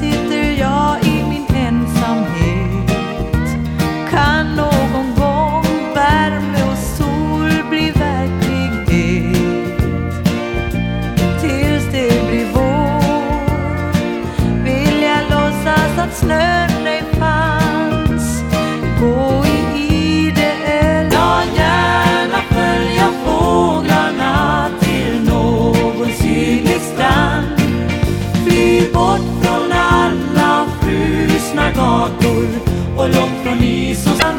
sitter jag i min ensamhet. Kan någon gång värme och sol bli verklighet? Tills det blir vår vill jag låtsas att snö Amisos.